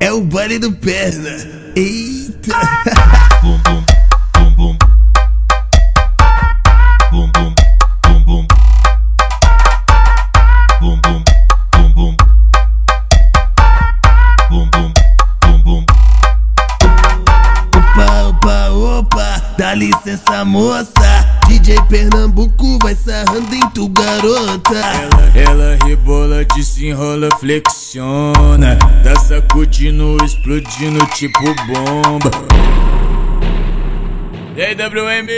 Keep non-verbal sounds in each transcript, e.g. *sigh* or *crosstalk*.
É o baile do perna. Eita. Bum bum bum bum. Bum bum bum bum. Bum bum bum bum. Bum bum bum bum. Opa, opa, opa, dá licença moça. DJ Pernambuco vai sarrando em tu garota. Ela, ela rebola, desenrola, flexiona. Tá sacudindo, explodindo tipo bomba. E aí, WM?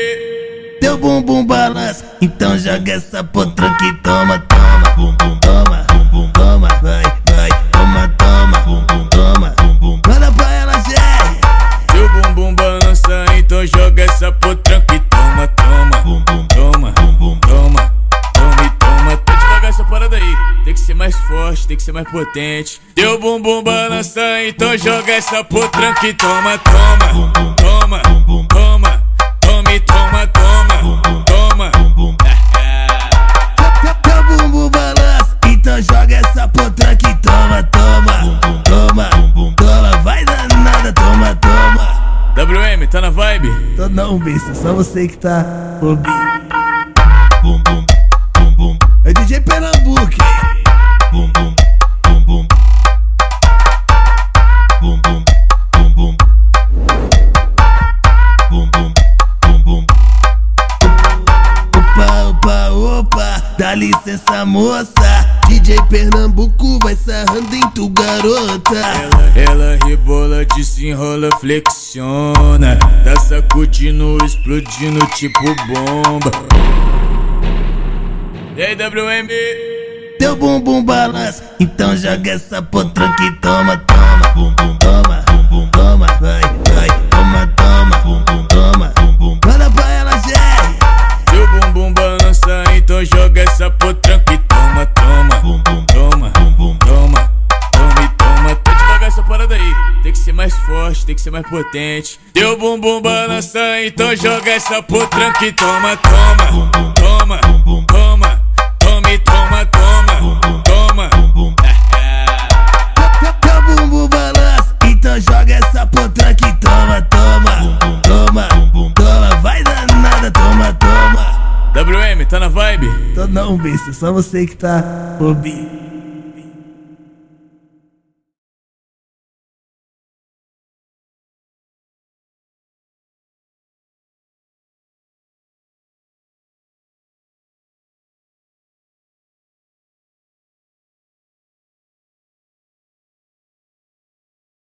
Teu bumbum balança, então joga essa potranca e toma, toma, Bum bum toma, bum bum. toma, vai, mais forte, tem que ser mais potente. Teu bumbum balança, então joga essa potranca e toma, toma, toma, toma, toma e toma, toma, toma. Bum bum. Teu, bumbum balança, então joga essa potranca e toma, toma, toma, toma, vai danada, toma, toma. WM, tá na vibe? Tô não, besta, só você que tá bobinho. É DJ Pernambuco. Dá licença moça. DJ Pernambuco vai sarrando em tu garota. Ela rebola, desenrola, flexiona. Tá sacudindo, explodindo tipo bomba. E aí, WM? Teu bumbum balança, então joga essa potranca e toma, toma, Bum bum toma, bum. Então joga essa potranca e toma, toma, Bum bum toma, bum bum. toma, toma e toma. Tá devagar essa parada aí. Tem que ser mais forte, tem que ser mais potente. Teu bumbum balança, então joga essa potranca e toma, toma, toma, toma, toma e toma, toma, toma. Bum bum. Teu, *laughs* bumbum balança, então joga essa potranca e toma, toma, toma, toma, tá na vibe? Tô não, besta, só você que tá bobinho.